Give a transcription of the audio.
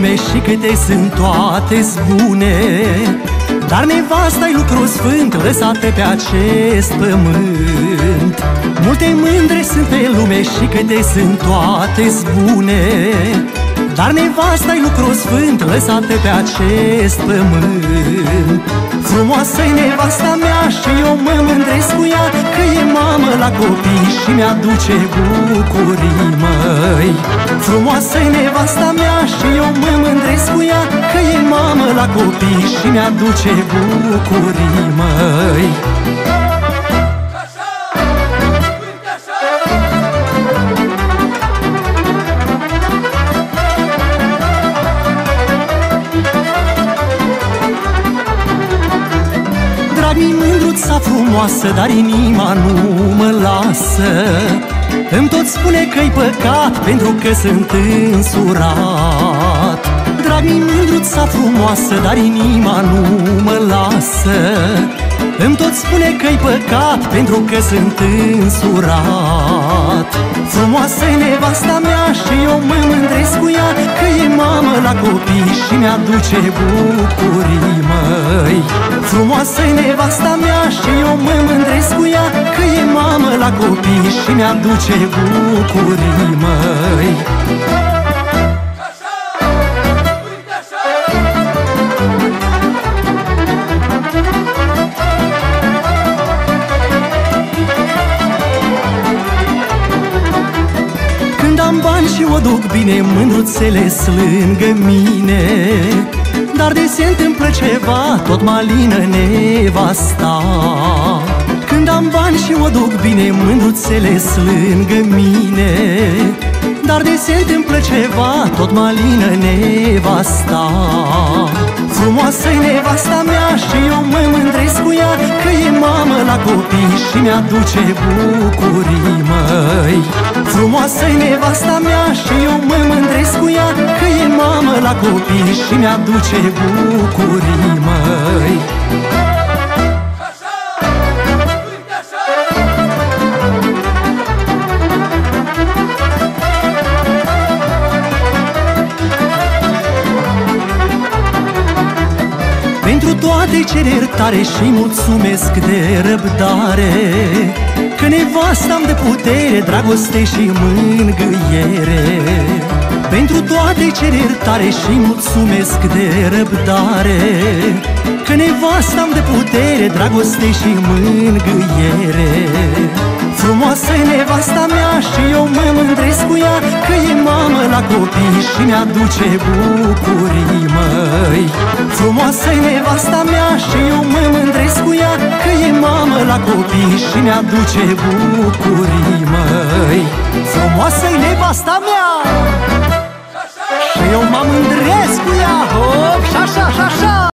lume și câte sunt toate bune Dar nevasta-i lucru sfânt lăsate pe acest pământ. Multe mândre sunt pe lume și câte sunt toate bune Dar nevasta-i lucru sfânt lăsate pe acest pământ. Frumoasă-i nevasta mea și eu mă mândresc cu ea Că e mamă la copii și mi-aduce bucurii, măi. Frumoasă-i nevasta mea și eu mă mândresc cu ea Că e mamă la copii și mi-aduce bucurii, măi frumoasă, dar inima nu mă lasă. Îmi tot spune că-i păcat pentru că sunt însurat. Dragi mândruța frumoasă, dar inima nu mă lasă. Îmi tot spune că-i păcat pentru că sunt însurat. Frumoasă-i nevasta mea și eu mă mândresc cu ea Că e mamă la copii și mi-aduce bucurii, măi la copii și mi-aduce bucurii, măi. Când am bani și o duc bine Mândruțele lângă mine. Dar de se întâmplă ceva Tot mă alină nevasta Când am bani și o duc bine Mândruțele lângă mine. Dar de se întâmplă ceva Tot mă alină nevasta. Frumoasă-i nevasta mea și eu mă mândresc cu ea Că e mamă la copii și mi-aduce bucurii, măi. Frumoasă-i nevasta mea și eu mă mândresc cu ea Că e mamă la copii și mi-aduce bucurii, măi toate cer iertare și mulțumesc de răbdare. Că nevasta-mi de putere, dragoste și mângâiere. Pentru toate cer iertare și mulțumesc de răbdare. Că nevasta-mi de putere, dragoste și mângâiere Frumoasă e nevasta mea și eu mă mândresc cu ea Că e mamă la copii și mi-aduce bucurii măi. Frumoasă e nevasta mea și eu mă mândresc cu ea Că e mamă la copii și mi-aduce bucurii măi. Frumoasă e nevasta mea! Și eu mă mândresc cu ea Hop, și așa, și așa.